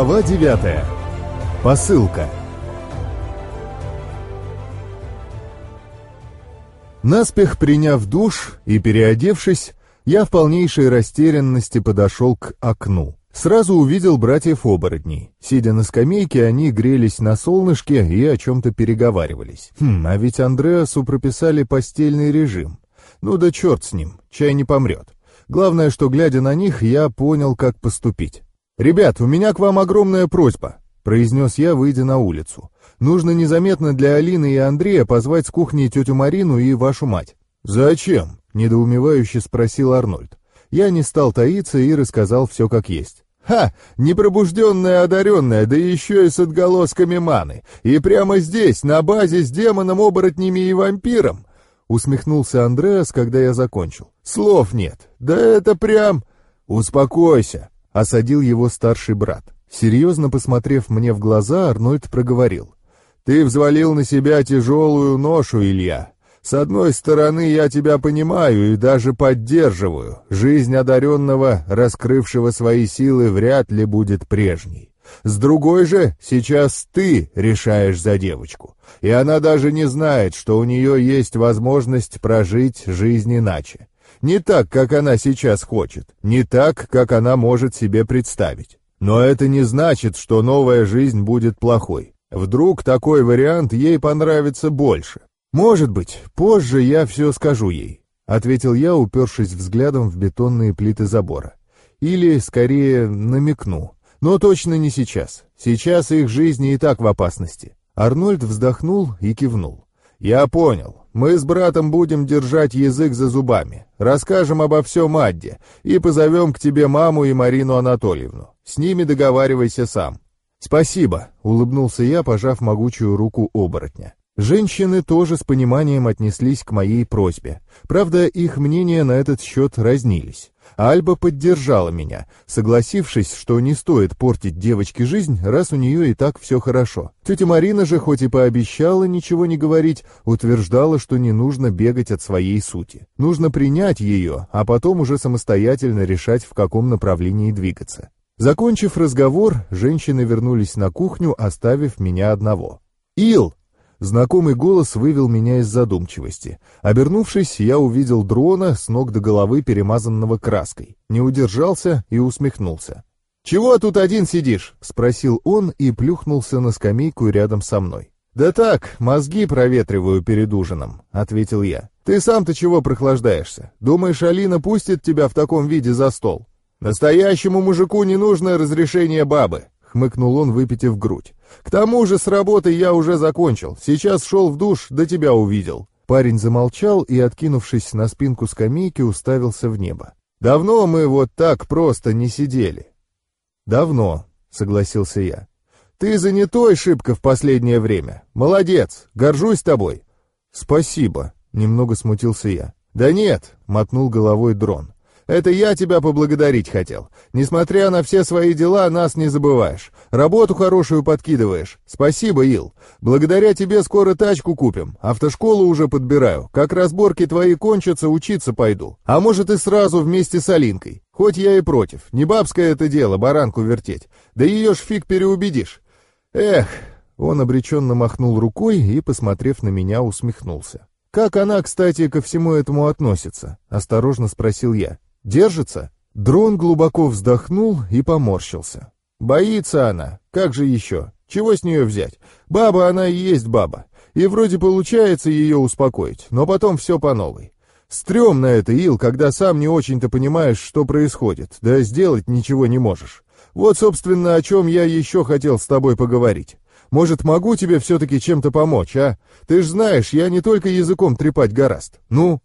Глава 9. Посылка. Наспех приняв душ и переодевшись, я в полнейшей растерянности подошел к окну. Сразу увидел братьев-оборотней. Сидя на скамейке, они грелись на солнышке и о чем-то переговаривались. Хм, а ведь Андреасу прописали постельный режим. Ну да черт с ним, чай не помрет. Главное, что, глядя на них, я понял, как поступить. «Ребят, у меня к вам огромная просьба», — произнес я, выйдя на улицу. «Нужно незаметно для Алины и Андрея позвать с кухни тетю Марину и вашу мать». «Зачем?» — недоумевающе спросил Арнольд. Я не стал таиться и рассказал все как есть. «Ха! Непробужденная одаренная, да еще и с отголосками маны! И прямо здесь, на базе с демоном, оборотнями и вампиром!» Усмехнулся Андреас, когда я закончил. «Слов нет! Да это прям...» «Успокойся!» — осадил его старший брат. Серьезно посмотрев мне в глаза, Арнольд проговорил. «Ты взвалил на себя тяжелую ношу, Илья. С одной стороны, я тебя понимаю и даже поддерживаю. Жизнь одаренного, раскрывшего свои силы, вряд ли будет прежней. С другой же, сейчас ты решаешь за девочку, и она даже не знает, что у нее есть возможность прожить жизнь иначе. Не так, как она сейчас хочет, не так, как она может себе представить. Но это не значит, что новая жизнь будет плохой. Вдруг такой вариант ей понравится больше. «Может быть, позже я все скажу ей», — ответил я, упершись взглядом в бетонные плиты забора. «Или, скорее, намекну. Но точно не сейчас. Сейчас их жизни и так в опасности». Арнольд вздохнул и кивнул. «Я понял. Мы с братом будем держать язык за зубами. Расскажем обо всем Адде и позовем к тебе маму и Марину Анатольевну. С ними договаривайся сам». «Спасибо», — улыбнулся я, пожав могучую руку оборотня. Женщины тоже с пониманием отнеслись к моей просьбе. Правда, их мнения на этот счет разнились. Альба поддержала меня, согласившись, что не стоит портить девочке жизнь, раз у нее и так все хорошо. Тетя Марина же, хоть и пообещала ничего не говорить, утверждала, что не нужно бегать от своей сути. Нужно принять ее, а потом уже самостоятельно решать, в каком направлении двигаться. Закончив разговор, женщины вернулись на кухню, оставив меня одного. «Ил!» Знакомый голос вывел меня из задумчивости. Обернувшись, я увидел дрона с ног до головы, перемазанного краской. Не удержался и усмехнулся. «Чего тут один сидишь?» — спросил он и плюхнулся на скамейку рядом со мной. «Да так, мозги проветриваю перед ужином», — ответил я. «Ты сам-то чего прохлаждаешься? Думаешь, Алина пустит тебя в таком виде за стол?» «Настоящему мужику не нужно разрешение бабы», — хмыкнул он, выпитив грудь. «К тому же с работой я уже закончил. Сейчас шел в душ, до тебя увидел». Парень замолчал и, откинувшись на спинку скамейки, уставился в небо. «Давно мы вот так просто не сидели». «Давно», — согласился я. «Ты занятой шибко в последнее время. Молодец, горжусь тобой». «Спасибо», — немного смутился я. «Да нет», — мотнул головой дрон. Это я тебя поблагодарить хотел. Несмотря на все свои дела, нас не забываешь. Работу хорошую подкидываешь. Спасибо, Ил. Благодаря тебе скоро тачку купим. Автошколу уже подбираю. Как разборки твои кончатся, учиться пойду. А может и сразу вместе с Алинкой. Хоть я и против. Не бабское это дело, баранку вертеть. Да ее ж фиг переубедишь. Эх, он обреченно махнул рукой и, посмотрев на меня, усмехнулся. «Как она, кстати, ко всему этому относится?» — осторожно спросил я. Держится?» Дрон глубоко вздохнул и поморщился. «Боится она. Как же еще? Чего с нее взять? Баба она и есть баба. И вроде получается ее успокоить, но потом все по новой. Стремно это, Ил, когда сам не очень-то понимаешь, что происходит, да сделать ничего не можешь. Вот, собственно, о чем я еще хотел с тобой поговорить. Может, могу тебе все-таки чем-то помочь, а? Ты ж знаешь, я не только языком трепать гораст. Ну,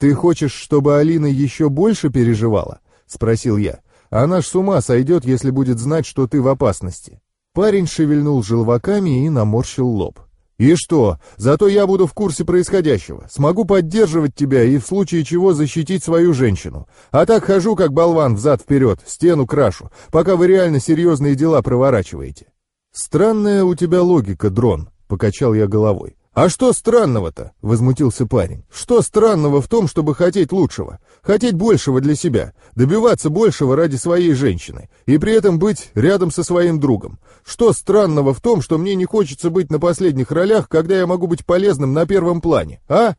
«Ты хочешь, чтобы Алина еще больше переживала?» — спросил я. «Она ж с ума сойдет, если будет знать, что ты в опасности». Парень шевельнул желваками и наморщил лоб. «И что? Зато я буду в курсе происходящего. Смогу поддерживать тебя и в случае чего защитить свою женщину. А так хожу, как болван, взад-вперед, стену крашу, пока вы реально серьезные дела проворачиваете». «Странная у тебя логика, дрон», — покачал я головой. «А что странного-то?» — возмутился парень. «Что странного в том, чтобы хотеть лучшего? Хотеть большего для себя, добиваться большего ради своей женщины, и при этом быть рядом со своим другом? Что странного в том, что мне не хочется быть на последних ролях, когда я могу быть полезным на первом плане, а?»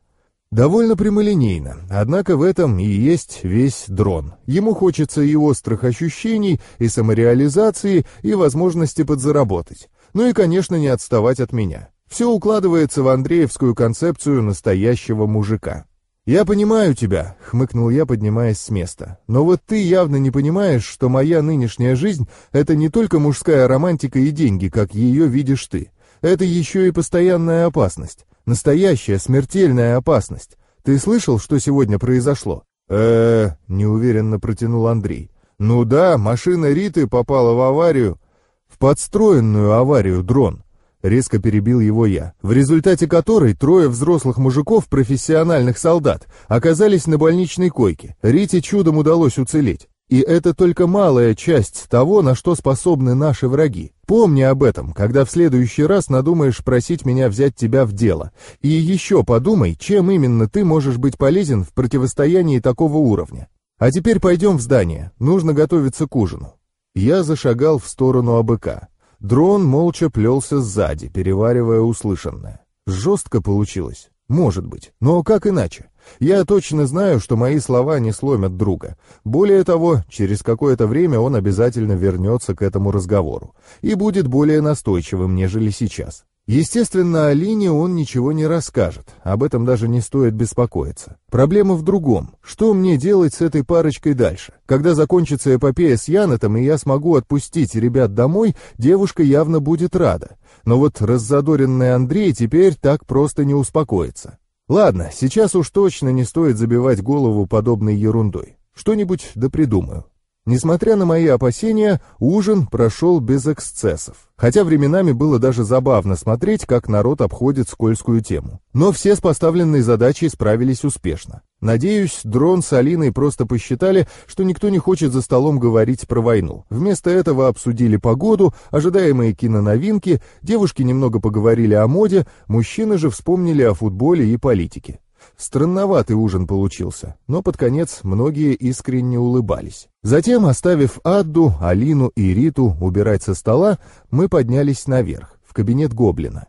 Довольно прямолинейно, однако в этом и есть весь дрон. Ему хочется и острых ощущений, и самореализации, и возможности подзаработать. Ну и, конечно, не отставать от меня. Все укладывается в Андреевскую концепцию настоящего мужика. «Я понимаю тебя», — хмыкнул я, поднимаясь с места. «Но вот ты явно не понимаешь, что моя нынешняя жизнь — это не только мужская романтика и деньги, как ее видишь ты. Это еще и постоянная опасность. Настоящая смертельная опасность. Ты слышал, что сегодня произошло?» «Э-э-э», неуверенно протянул Андрей. «Ну да, машина Риты попала в аварию. В подстроенную аварию дрон». Резко перебил его я, в результате которой трое взрослых мужиков, профессиональных солдат, оказались на больничной койке. Рите чудом удалось уцелеть. И это только малая часть того, на что способны наши враги. Помни об этом, когда в следующий раз надумаешь просить меня взять тебя в дело. И еще подумай, чем именно ты можешь быть полезен в противостоянии такого уровня. А теперь пойдем в здание, нужно готовиться к ужину. Я зашагал в сторону АБК. Дрон молча плелся сзади, переваривая услышанное. Жестко получилось. Может быть, но как иначе? Я точно знаю, что мои слова не сломят друга. Более того, через какое-то время он обязательно вернется к этому разговору и будет более настойчивым, нежели сейчас. Естественно, Алине он ничего не расскажет, об этом даже не стоит беспокоиться. Проблема в другом. Что мне делать с этой парочкой дальше? Когда закончится эпопея с Янетом, и я смогу отпустить ребят домой, девушка явно будет рада. Но вот раззадоренный Андрей теперь так просто не успокоится. Ладно, сейчас уж точно не стоит забивать голову подобной ерундой. Что-нибудь да. Несмотря на мои опасения, ужин прошел без эксцессов. Хотя временами было даже забавно смотреть, как народ обходит скользкую тему. Но все с поставленной задачей справились успешно. Надеюсь, Дрон с Алиной просто посчитали, что никто не хочет за столом говорить про войну. Вместо этого обсудили погоду, ожидаемые киноновинки, девушки немного поговорили о моде, мужчины же вспомнили о футболе и политике. Странноватый ужин получился, но под конец многие искренне улыбались. Затем, оставив Адду, Алину и Риту убирать со стола, мы поднялись наверх, в кабинет Гоблина.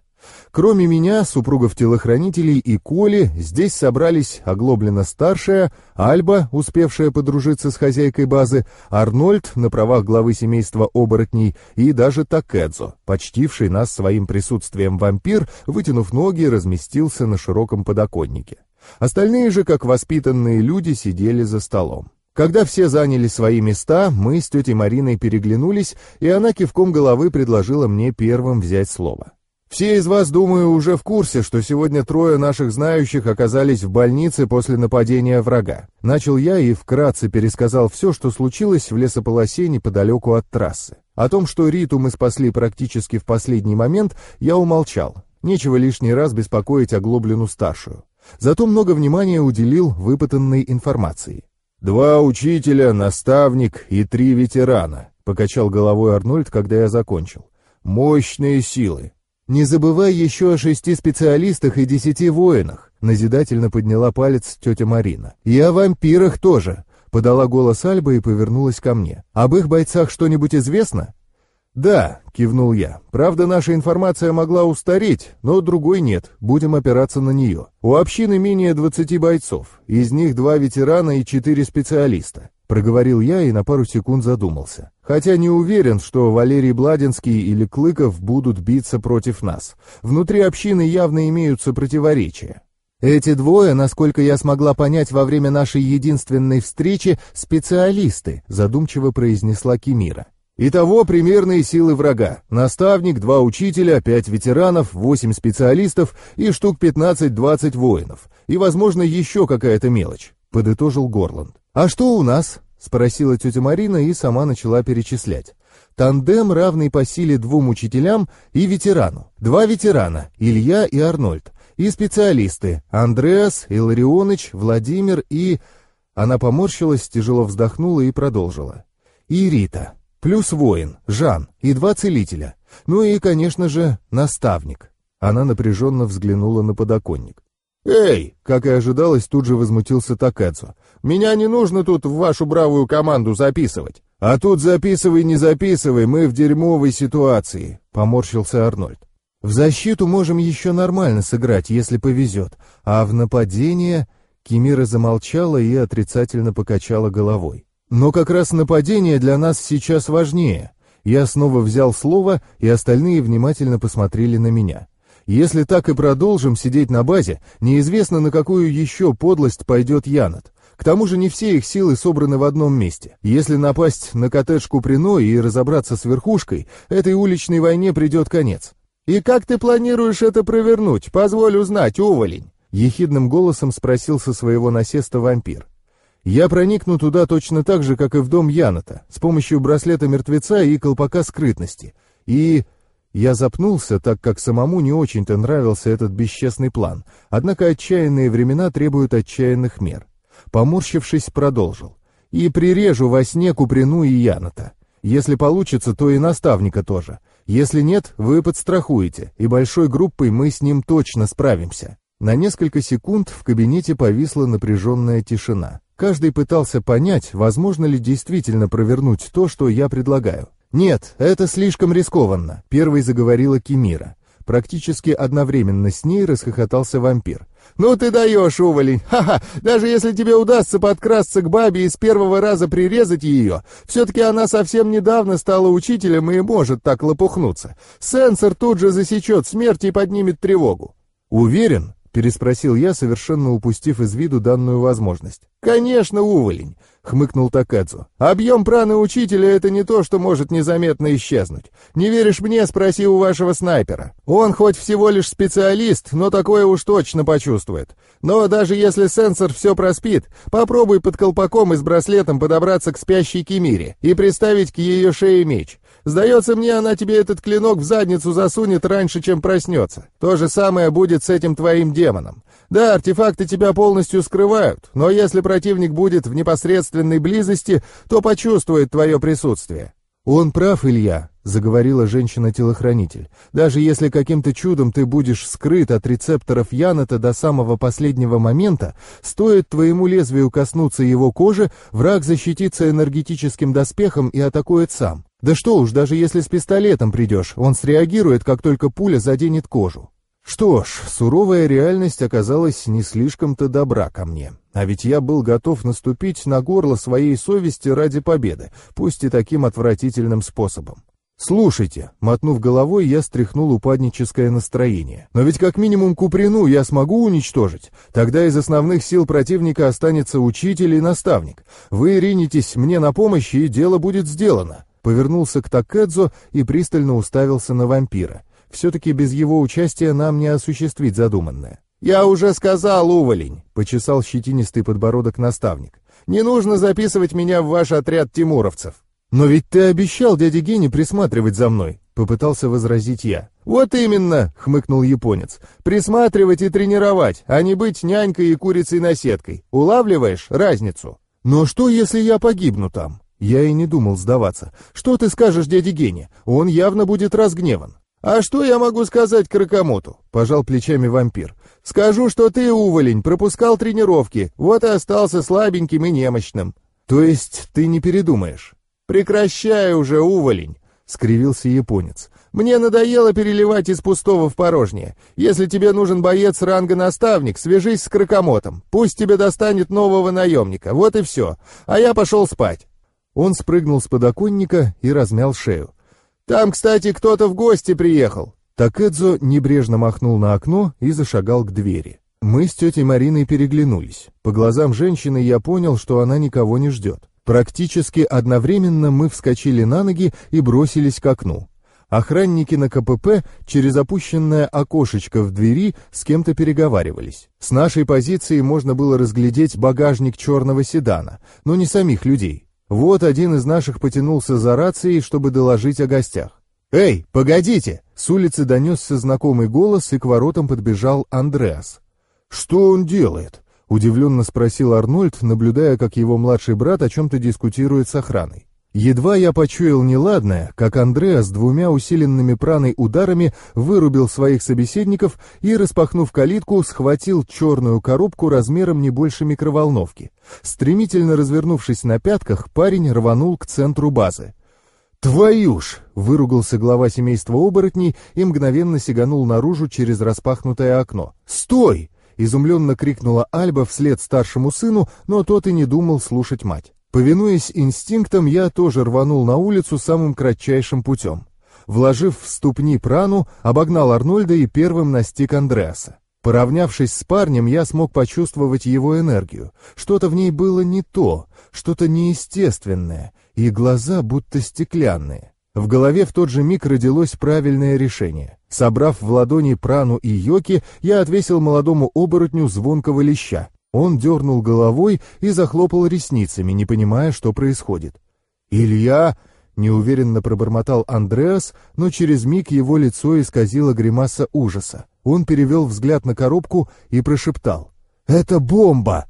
Кроме меня, супругов-телохранителей и Коли, здесь собрались Оглоблина-старшая, Альба, успевшая подружиться с хозяйкой базы, Арнольд на правах главы семейства оборотней и даже Такэдзо, почтивший нас своим присутствием вампир, вытянув ноги, разместился на широком подоконнике. Остальные же, как воспитанные люди, сидели за столом. Когда все заняли свои места, мы с тетей Мариной переглянулись, и она кивком головы предложила мне первым взять слово. Все из вас, думаю, уже в курсе, что сегодня трое наших знающих оказались в больнице после нападения врага. Начал я и вкратце пересказал все, что случилось в лесополосе неподалеку от трассы. О том, что Риту мы спасли практически в последний момент, я умолчал. Нечего лишний раз беспокоить оглоблену старшую. Зато много внимания уделил выпытанной информации. «Два учителя, наставник и три ветерана», — покачал головой Арнольд, когда я закончил. «Мощные силы». «Не забывай еще о шести специалистах и десяти воинах», — назидательно подняла палец тетя Марина. «И о вампирах тоже», — подала голос Альба и повернулась ко мне. «Об их бойцах что-нибудь известно?» «Да», — кивнул я. «Правда, наша информация могла устареть, но другой нет, будем опираться на нее. У общины менее 20 бойцов, из них два ветерана и четыре специалиста». Проговорил я и на пару секунд задумался. Хотя не уверен, что Валерий Бладинский или Клыков будут биться против нас. Внутри общины явно имеются противоречия. Эти двое, насколько я смогла понять во время нашей единственной встречи, специалисты, задумчиво произнесла Кимира. Итого примерные силы врага. Наставник, два учителя, пять ветеранов, восемь специалистов и штук 15-20 воинов. И, возможно, еще какая-то мелочь, подытожил Горланд. А что у нас? Спросила тетя Марина и сама начала перечислять. Тандем, равный по силе двум учителям и ветерану. Два ветерана, Илья и Арнольд. И специалисты, Андреас, Илларионыч, Владимир и... Она поморщилась, тяжело вздохнула и продолжила. И Рита. Плюс воин, Жан и два целителя. Ну и, конечно же, наставник. Она напряженно взглянула на подоконник. «Эй!» — как и ожидалось, тут же возмутился Такэцу. «Меня не нужно тут в вашу бравую команду записывать». «А тут записывай, не записывай, мы в дерьмовой ситуации», — поморщился Арнольд. «В защиту можем еще нормально сыграть, если повезет, а в нападение...» Кимира замолчала и отрицательно покачала головой. «Но как раз нападение для нас сейчас важнее». Я снова взял слово, и остальные внимательно посмотрели на меня. Если так и продолжим сидеть на базе, неизвестно, на какую еще подлость пойдет Янат. К тому же не все их силы собраны в одном месте. Если напасть на коттедж Куприно и разобраться с верхушкой, этой уличной войне придет конец. «И как ты планируешь это провернуть? Позволь узнать, уволень!» Ехидным голосом спросил со своего насеста вампир. «Я проникну туда точно так же, как и в дом Яната, с помощью браслета мертвеца и колпака скрытности. И...» Я запнулся, так как самому не очень-то нравился этот бесчестный план, однако отчаянные времена требуют отчаянных мер. Поморщившись, продолжил. «И прирежу во сне Куприну и Яната. Если получится, то и наставника тоже. Если нет, вы подстрахуете, и большой группой мы с ним точно справимся». На несколько секунд в кабинете повисла напряженная тишина. Каждый пытался понять, возможно ли действительно провернуть то, что я предлагаю. «Нет, это слишком рискованно», — первой заговорила Кимира. Практически одновременно с ней расхохотался вампир. «Ну ты даешь, уволень! Ха-ха! Даже если тебе удастся подкрасться к бабе и с первого раза прирезать ее, все-таки она совсем недавно стала учителем и может так лопухнуться. Сенсор тут же засечет смерть и поднимет тревогу». «Уверен?» — переспросил я, совершенно упустив из виду данную возможность. «Конечно, уволень!» — хмыкнул Такэдзу. «Объем праны учителя — это не то, что может незаметно исчезнуть. Не веришь мне, спроси у вашего снайпера. Он хоть всего лишь специалист, но такое уж точно почувствует. Но даже если сенсор все проспит, попробуй под колпаком и с браслетом подобраться к спящей Кемире и приставить к ее шее меч. Сдается мне, она тебе этот клинок в задницу засунет раньше, чем проснется. То же самое будет с этим твоим демоном. Да, артефакты тебя полностью скрывают, но если противник будет в непосредственной близости, то почувствует твое присутствие. «Он прав, Илья», — заговорила женщина-телохранитель. «Даже если каким-то чудом ты будешь скрыт от рецепторов Яната до самого последнего момента, стоит твоему лезвию коснуться его кожи, враг защитится энергетическим доспехом и атакует сам. Да что уж, даже если с пистолетом придешь, он среагирует, как только пуля заденет кожу. Что ж, суровая реальность оказалась не слишком-то добра ко мне. А ведь я был готов наступить на горло своей совести ради победы, пусть и таким отвратительным способом. «Слушайте», — мотнув головой, я стряхнул упадническое настроение. «Но ведь как минимум Куприну я смогу уничтожить. Тогда из основных сил противника останется учитель и наставник. Вы ринетесь мне на помощь, и дело будет сделано». Повернулся к Такэдзо и пристально уставился на вампира. Все-таки без его участия нам не осуществить задуманное. «Я уже сказал, уволень!» — почесал щетинистый подбородок наставник. «Не нужно записывать меня в ваш отряд тимуровцев». «Но ведь ты обещал дяде Гене присматривать за мной», — попытался возразить я. «Вот именно», — хмыкнул японец, — «присматривать и тренировать, а не быть нянькой и курицей-наседкой. Улавливаешь разницу?» «Но что, если я погибну там?» Я и не думал сдаваться. «Что ты скажешь дяде Гене? Он явно будет разгневан». «А что я могу сказать Кракомоту?» — пожал плечами вампир. «Скажу, что ты, уволень, пропускал тренировки, вот и остался слабеньким и немощным». «То есть ты не передумаешь?» «Прекращай уже, уволень!» — скривился японец. «Мне надоело переливать из пустого в порожнее. Если тебе нужен боец ранга наставник, свяжись с Кракомотом. Пусть тебе достанет нового наемника. Вот и все. А я пошел спать». Он спрыгнул с подоконника и размял шею. Там, кстати, кто-то в гости приехал». Такэдзо небрежно махнул на окно и зашагал к двери. Мы с тетей Мариной переглянулись. По глазам женщины я понял, что она никого не ждет. Практически одновременно мы вскочили на ноги и бросились к окну. Охранники на КПП через опущенное окошечко в двери с кем-то переговаривались. С нашей позиции можно было разглядеть багажник черного седана, но не самих людей. Вот один из наших потянулся за рацией, чтобы доложить о гостях. «Эй, погодите!» С улицы донесся знакомый голос, и к воротам подбежал Андреас. «Что он делает?» — удивленно спросил Арнольд, наблюдая, как его младший брат о чем-то дискутирует с охраной. Едва я почуял неладное, как Андреа с двумя усиленными праной ударами вырубил своих собеседников и, распахнув калитку, схватил черную коробку размером не больше микроволновки. Стремительно развернувшись на пятках, парень рванул к центру базы. «Твою ж!» — выругался глава семейства оборотней и мгновенно сиганул наружу через распахнутое окно. «Стой!» — изумленно крикнула Альба вслед старшему сыну, но тот и не думал слушать мать. Повинуясь инстинктам, я тоже рванул на улицу самым кратчайшим путем. Вложив в ступни прану, обогнал Арнольда и первым настиг Андреаса. Поравнявшись с парнем, я смог почувствовать его энергию. Что-то в ней было не то, что-то неестественное, и глаза будто стеклянные. В голове в тот же миг родилось правильное решение. Собрав в ладони прану и йоки, я отвесил молодому оборотню звонкого леща. Он дернул головой и захлопал ресницами, не понимая, что происходит. «Илья!» — неуверенно пробормотал Андреас, но через миг его лицо исказило гримаса ужаса. Он перевел взгляд на коробку и прошептал. «Это бомба!»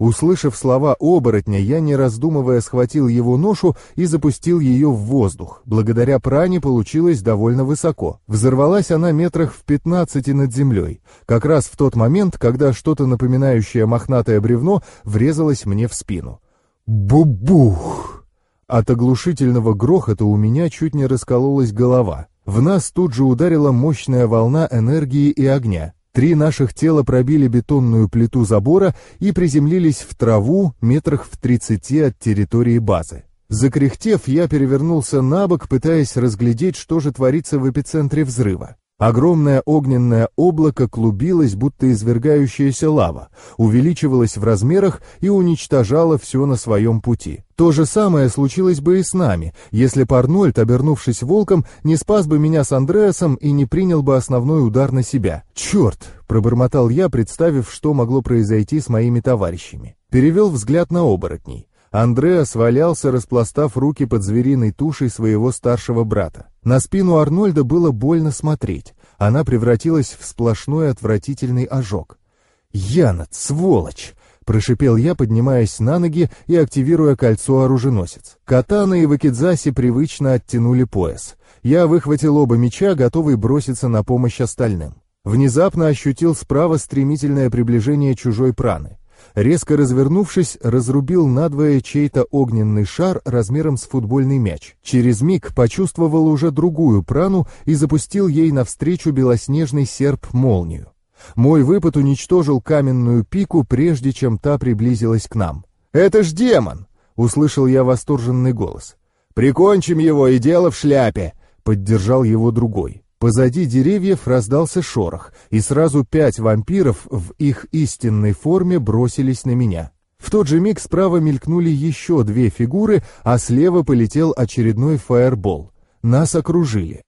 Услышав слова оборотня, я, не раздумывая, схватил его ношу и запустил ее в воздух. Благодаря пране получилось довольно высоко. Взорвалась она метрах в пятнадцати над землей, как раз в тот момент, когда что-то напоминающее мохнатое бревно врезалось мне в спину. Бу-бух! От оглушительного грохота у меня чуть не раскололась голова. В нас тут же ударила мощная волна энергии и огня. Три наших тела пробили бетонную плиту забора и приземлились в траву метрах в тридцати от территории базы. Закряхтев, я перевернулся на бок, пытаясь разглядеть, что же творится в эпицентре взрыва. Огромное огненное облако клубилось, будто извергающаяся лава, увеличивалось в размерах и уничтожало все на своем пути. То же самое случилось бы и с нами, если бы Арнольд, обернувшись волком, не спас бы меня с Андреасом и не принял бы основной удар на себя. «Черт!» — пробормотал я, представив, что могло произойти с моими товарищами. Перевел взгляд на оборотней. Андреас валялся, распластав руки под звериной тушей своего старшего брата. На спину Арнольда было больно смотреть. Она превратилась в сплошной отвратительный ожог. «Янат, сволочь!» — прошипел я, поднимаясь на ноги и активируя кольцо оруженосец. Катана и Вакидзаси привычно оттянули пояс. Я выхватил оба меча, готовый броситься на помощь остальным. Внезапно ощутил справа стремительное приближение чужой праны резко развернувшись, разрубил надвое чей-то огненный шар размером с футбольный мяч. Через миг почувствовал уже другую прану и запустил ей навстречу белоснежный серп-молнию. Мой выпад уничтожил каменную пику, прежде чем та приблизилась к нам. «Это ж демон!» — услышал я восторженный голос. «Прикончим его, и дело в шляпе!» — поддержал его другой. Позади деревьев раздался шорох, и сразу пять вампиров в их истинной форме бросились на меня. В тот же миг справа мелькнули еще две фигуры, а слева полетел очередной фаербол. Нас окружили.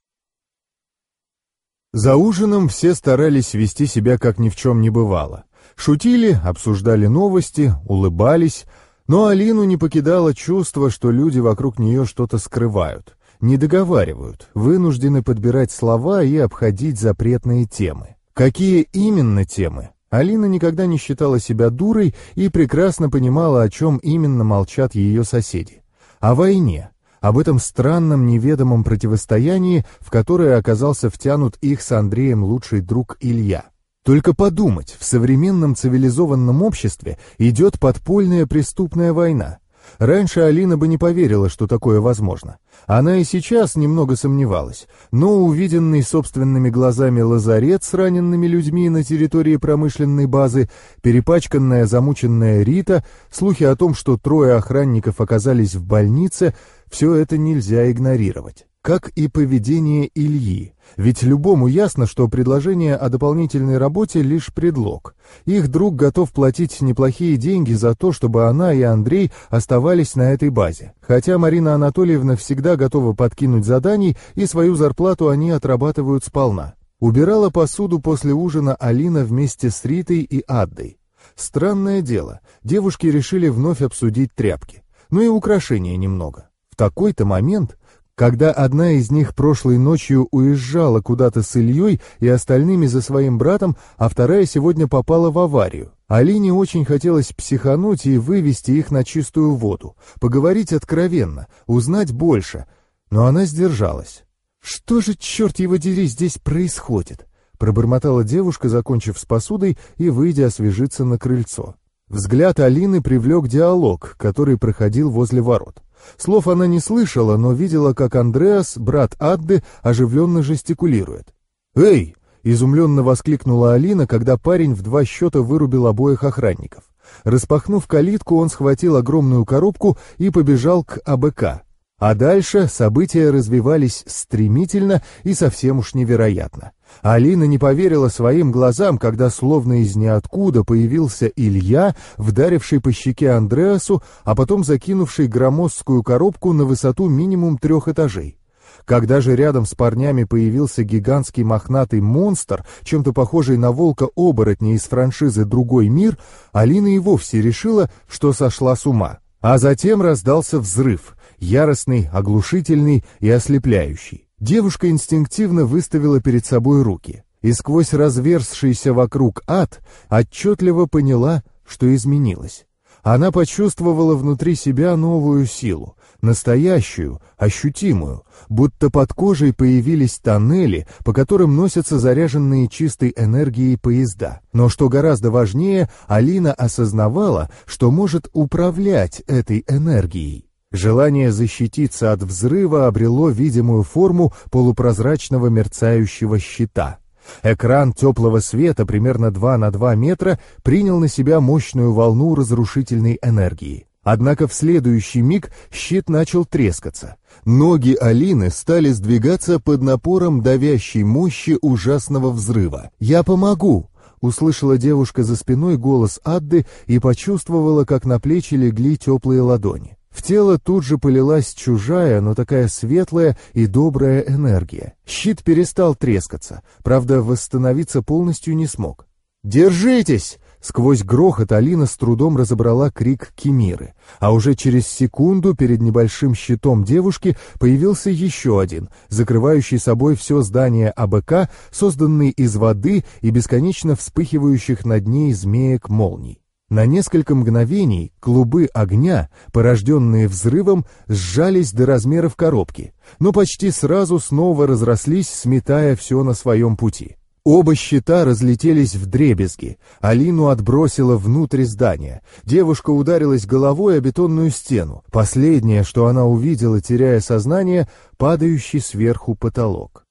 За ужином все старались вести себя как ни в чем не бывало. Шутили, обсуждали новости, улыбались, но Алину не покидало чувство, что люди вокруг нее что-то скрывают не договаривают, вынуждены подбирать слова и обходить запретные темы. Какие именно темы? Алина никогда не считала себя дурой и прекрасно понимала, о чем именно молчат ее соседи. О войне, об этом странном неведомом противостоянии, в которое оказался втянут их с Андреем лучший друг Илья. Только подумать, в современном цивилизованном обществе идет подпольная преступная война, Раньше Алина бы не поверила, что такое возможно. Она и сейчас немного сомневалась, но увиденный собственными глазами лазарет с раненными людьми на территории промышленной базы, перепачканная замученная Рита, слухи о том, что трое охранников оказались в больнице, все это нельзя игнорировать как и поведение Ильи, ведь любому ясно, что предложение о дополнительной работе — лишь предлог. Их друг готов платить неплохие деньги за то, чтобы она и Андрей оставались на этой базе. Хотя Марина Анатольевна всегда готова подкинуть заданий, и свою зарплату они отрабатывают сполна. Убирала посуду после ужина Алина вместе с Ритой и Аддой. Странное дело, девушки решили вновь обсудить тряпки. Ну и украшения немного. В такой-то момент когда одна из них прошлой ночью уезжала куда-то с Ильей и остальными за своим братом, а вторая сегодня попала в аварию. Алине очень хотелось психануть и вывести их на чистую воду, поговорить откровенно, узнать больше, но она сдержалась. «Что же, черт его дери, здесь происходит?» пробормотала девушка, закончив с посудой и выйдя освежиться на крыльцо. Взгляд Алины привлек диалог, который проходил возле ворот. Слов она не слышала, но видела, как Андреас, брат Адды, оживленно жестикулирует. «Эй!» — изумленно воскликнула Алина, когда парень в два счета вырубил обоих охранников. Распахнув калитку, он схватил огромную коробку и побежал к АБК. А дальше события развивались стремительно и совсем уж невероятно. Алина не поверила своим глазам, когда словно из ниоткуда появился Илья, вдаривший по щеке Андреасу, а потом закинувший громоздкую коробку на высоту минимум трех этажей. Когда же рядом с парнями появился гигантский мохнатый монстр, чем-то похожий на волка-оборотня из франшизы «Другой мир», Алина и вовсе решила, что сошла с ума. А затем раздался взрыв, яростный, оглушительный и ослепляющий. Девушка инстинктивно выставила перед собой руки и сквозь разверзшийся вокруг ад отчетливо поняла, что изменилось. Она почувствовала внутри себя новую силу, настоящую, ощутимую, будто под кожей появились тоннели, по которым носятся заряженные чистой энергией поезда. Но что гораздо важнее, Алина осознавала, что может управлять этой энергией. Желание защититься от взрыва обрело видимую форму полупрозрачного мерцающего щита. Экран теплого света примерно 2 на 2 метра принял на себя мощную волну разрушительной энергии. Однако в следующий миг щит начал трескаться. Ноги Алины стали сдвигаться под напором давящей мощи ужасного взрыва. «Я помогу!» Услышала девушка за спиной голос Адды и почувствовала, как на плечи легли теплые ладони. В тело тут же полилась чужая, но такая светлая и добрая энергия. Щит перестал трескаться, правда, восстановиться полностью не смог. «Держитесь!» Сквозь грохот Алина с трудом разобрала крик Кемиры, а уже через секунду перед небольшим щитом девушки появился еще один, закрывающий собой все здание АБК, созданный из воды и бесконечно вспыхивающих над ней змеек молний. На несколько мгновений клубы огня, порожденные взрывом, сжались до размеров коробки, но почти сразу снова разрослись, сметая все на своем пути. Оба щита разлетелись в дребезги. Алину отбросило внутрь здания. Девушка ударилась головой о бетонную стену. Последнее, что она увидела, теряя сознание, падающий сверху потолок.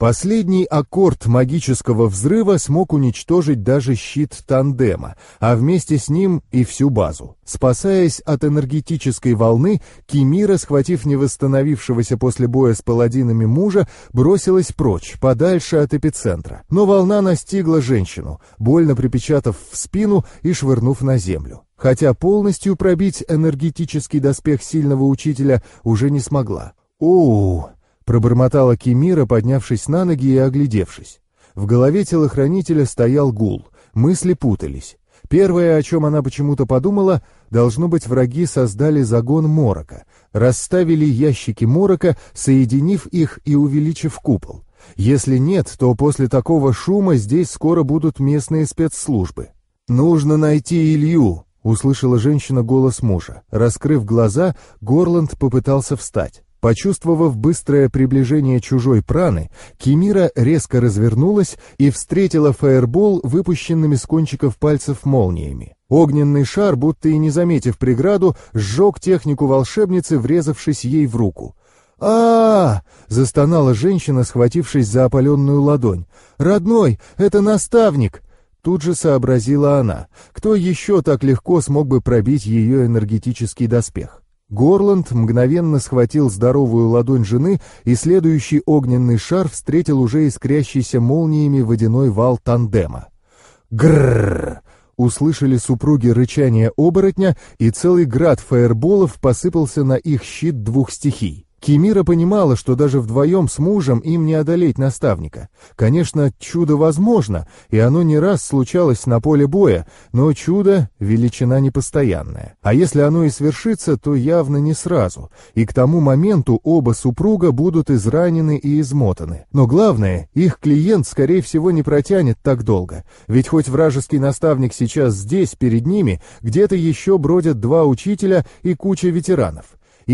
Последний аккорд магического взрыва смог уничтожить даже щит тандема, а вместе с ним и всю базу. Спасаясь от энергетической волны, Кимира, схватив невосстановившегося после боя с паладинами мужа, бросилась прочь, подальше от эпицентра. Но волна настигла женщину, больно припечатав в спину и швырнув на землю. Хотя полностью пробить энергетический доспех сильного учителя уже не смогла. «Оу!» Пробормотала Кемира, поднявшись на ноги и оглядевшись. В голове телохранителя стоял гул, мысли путались. Первое, о чем она почему-то подумала, должно быть, враги создали загон морока, расставили ящики морока, соединив их и увеличив купол. Если нет, то после такого шума здесь скоро будут местные спецслужбы. «Нужно найти Илью», — услышала женщина голос мужа. Раскрыв глаза, Горланд попытался встать. Почувствовав быстрое приближение чужой праны, Кимира резко развернулась и встретила фаербол выпущенными с кончиков пальцев молниями. Огненный шар, будто и не заметив преграду, сжег технику волшебницы, врезавшись ей в руку. а, -а, -а застонала женщина, схватившись за опаленную ладонь. «Родной, это наставник!» Тут же сообразила она. Кто еще так легко смог бы пробить ее энергетический доспех? Горланд мгновенно схватил здоровую ладонь жены, и следующий огненный шар встретил уже искрящийся молниями водяной вал тандема. Грррр! Услышали супруги рычание оборотня, и целый град фаерболов посыпался на их щит двух стихий. Кимира понимала, что даже вдвоем с мужем им не одолеть наставника. Конечно, чудо возможно, и оно не раз случалось на поле боя, но чудо — величина непостоянная. А если оно и свершится, то явно не сразу, и к тому моменту оба супруга будут изранены и измотаны. Но главное, их клиент, скорее всего, не протянет так долго, ведь хоть вражеский наставник сейчас здесь, перед ними, где-то еще бродят два учителя и куча ветеранов.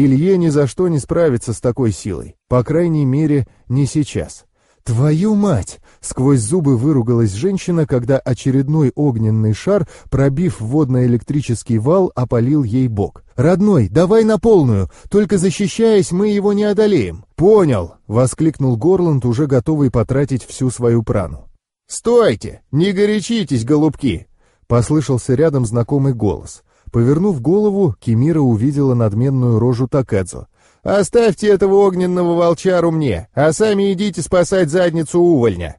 Илье ни за что не справится с такой силой. По крайней мере, не сейчас. «Твою мать!» — сквозь зубы выругалась женщина, когда очередной огненный шар, пробив водно-электрический вал, опалил ей бок. «Родной, давай на полную! Только защищаясь, мы его не одолеем!» «Понял!» — воскликнул Горланд, уже готовый потратить всю свою прану. «Стойте! Не горячитесь, голубки!» — послышался рядом знакомый голос. Повернув голову, Кимира увидела надменную рожу Такэдзо. «Оставьте этого огненного волчару мне, а сами идите спасать задницу увольня!»